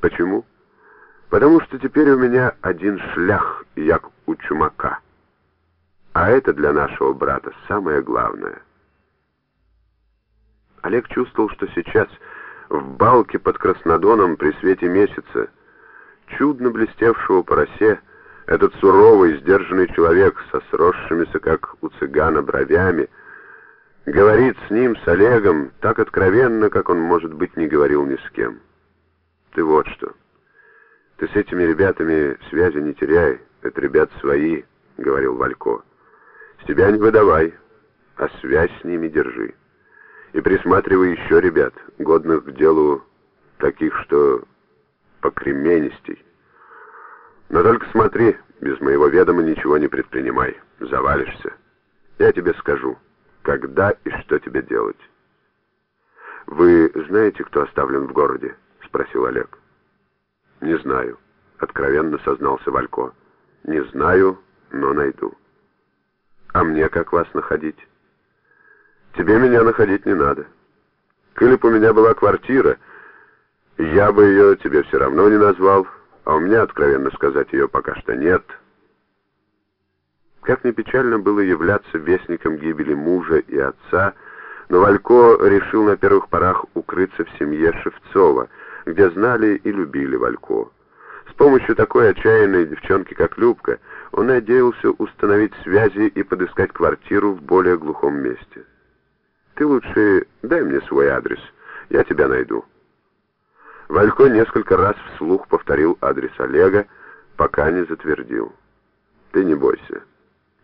Почему? Потому что теперь у меня один шлях, як у чумака. А это для нашего брата самое главное. Олег чувствовал, что сейчас в балке под Краснодоном при свете месяца, чудно блестевшего по росе, этот суровый, сдержанный человек со сросшимися, как у цыгана, бровями, говорит с ним, с Олегом, так откровенно, как он, может быть, не говорил ни с кем. Ты вот что. Ты с этими ребятами связи не теряй, это ребят свои, — говорил Валько. Себя не выдавай, а связь с ними держи. И присматривай еще ребят, годных к делу, таких, что покременистей. Но только смотри, без моего ведома ничего не предпринимай, завалишься. Я тебе скажу, когда и что тебе делать. «Вы знаете, кто оставлен в городе?» — спросил Олег. «Не знаю», — откровенно сознался Валько. «Не знаю, но найду». «А мне как вас находить?» «Тебе меня находить не надо. Коли у меня была квартира, я бы ее тебе все равно не назвал, а у меня, откровенно сказать, ее пока что нет». Как ни печально было являться вестником гибели мужа и отца, но Валько решил на первых порах укрыться в семье Шевцова, где знали и любили Валько. С помощью такой отчаянной девчонки, как Любка, он надеялся установить связи и подыскать квартиру в более глухом месте. «Ты лучше дай мне свой адрес, я тебя найду». Валько несколько раз вслух повторил адрес Олега, пока не затвердил. «Ты не бойся,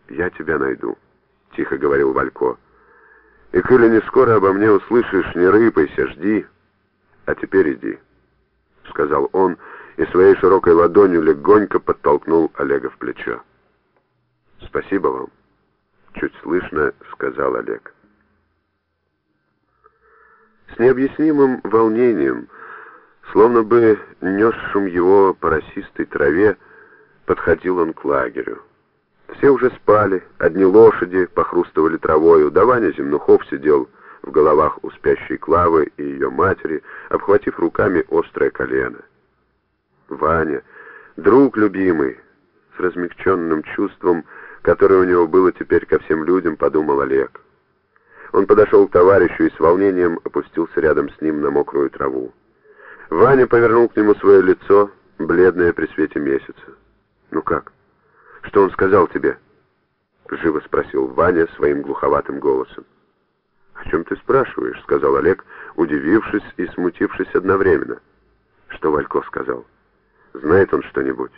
я тебя найду», — тихо говорил Валько. «И коли не скоро обо мне услышишь, не рыпайся, жди, а теперь иди», — сказал он, — и своей широкой ладонью легонько подтолкнул Олега в плечо. «Спасибо вам», — чуть слышно сказал Олег. С необъяснимым волнением, словно бы несшим его по росистой траве, подходил он к лагерю. Все уже спали, одни лошади похрустывали травою, да Ваня Земнухов сидел в головах у спящей Клавы и ее матери, обхватив руками острое колено. Ваня, друг любимый, с размягченным чувством, которое у него было теперь ко всем людям, подумал Олег. Он подошел к товарищу и с волнением опустился рядом с ним на мокрую траву. Ваня повернул к нему свое лицо, бледное при свете месяца. «Ну как? Что он сказал тебе?» Живо спросил Ваня своим глуховатым голосом. «О чем ты спрашиваешь?» — сказал Олег, удивившись и смутившись одновременно. «Что Валько сказал?» Знает он что-нибудь?»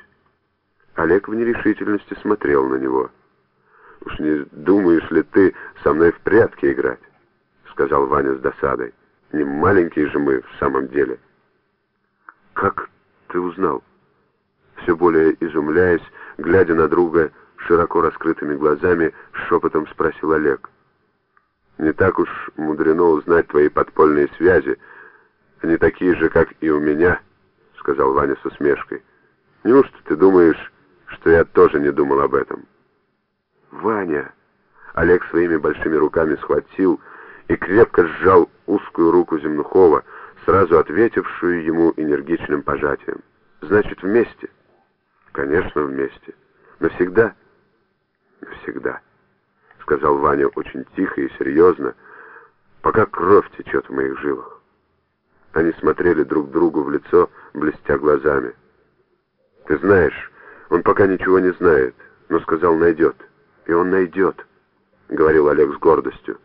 Олег в нерешительности смотрел на него. «Уж не думаешь ли ты со мной в прятки играть?» — сказал Ваня с досадой. «Не маленькие же мы в самом деле». «Как ты узнал?» Все более изумляясь, глядя на друга широко раскрытыми глазами, шепотом спросил Олег. «Не так уж мудрено узнать твои подпольные связи. Они такие же, как и у меня» сказал Ваня с усмешкой. «Неужто ты думаешь, что я тоже не думал об этом?» «Ваня!» Олег своими большими руками схватил и крепко сжал узкую руку Земнухова, сразу ответившую ему энергичным пожатием. «Значит, вместе?» «Конечно, вместе. Навсегда?» «Навсегда», — сказал Ваня очень тихо и серьезно, пока кровь течет в моих жилах. Они смотрели друг другу в лицо, блестя глазами. «Ты знаешь, он пока ничего не знает, но сказал, найдет. И он найдет», — говорил Олег с гордостью.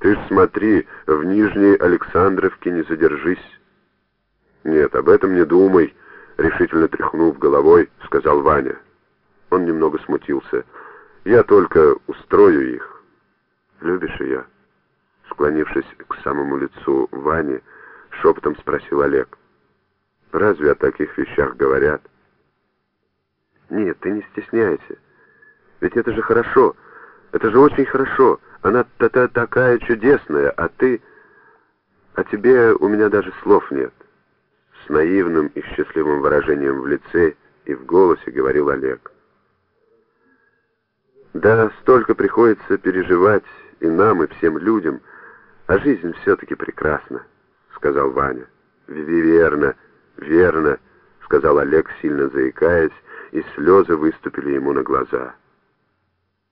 «Ты ж смотри, в Нижней Александровке не задержись». «Нет, об этом не думай», — решительно тряхнув головой, сказал Ваня. Он немного смутился. «Я только устрою их». «Любишь ее?» Склонившись к самому лицу Вани, — шепотом спросил Олег. «Разве о таких вещах говорят?» «Нет, ты не стесняйся. Ведь это же хорошо. Это же очень хорошо. Она та -та такая чудесная, а ты... А тебе у меня даже слов нет». С наивным и счастливым выражением в лице и в голосе говорил Олег. «Да, столько приходится переживать и нам, и всем людям, а жизнь все-таки прекрасна» сказал Ваня. «Верно», — верно», — сказал Олег, сильно заикаясь, и слезы выступили ему на глаза.